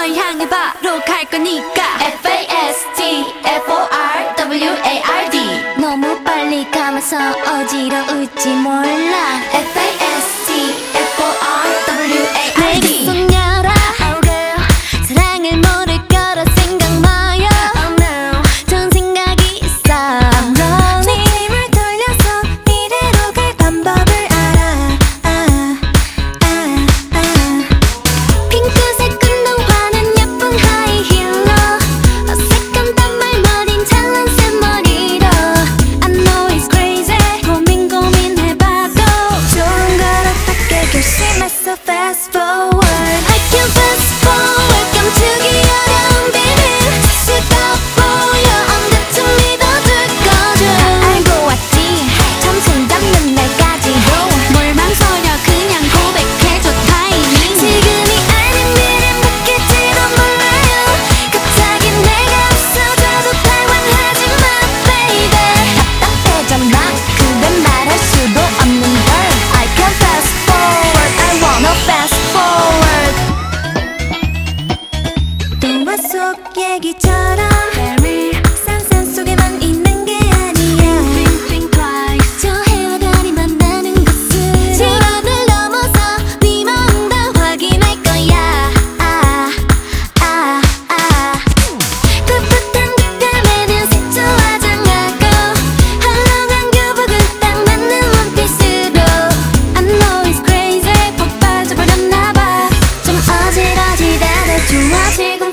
널 향해 바로 갈 거니까. F-A-S-T-F-O-R-W-A-R-D 너무 빨리 가면서 어지러울지 몰라. F-A-S-T 속 얘기처럼 상상 속에만 있는 게 아니야. 저 헤어다니만 나는 것은 시간을 넘어서 네 마음 다 확인할 거야. 아, 아, 아. 풋풋한 뒷담에는 색조 화장하고 헐렁한 교복은 딱 맞는 원피스로 I know it's 폭 빠져버렸나 봐좀 어질어질하다 좋아지고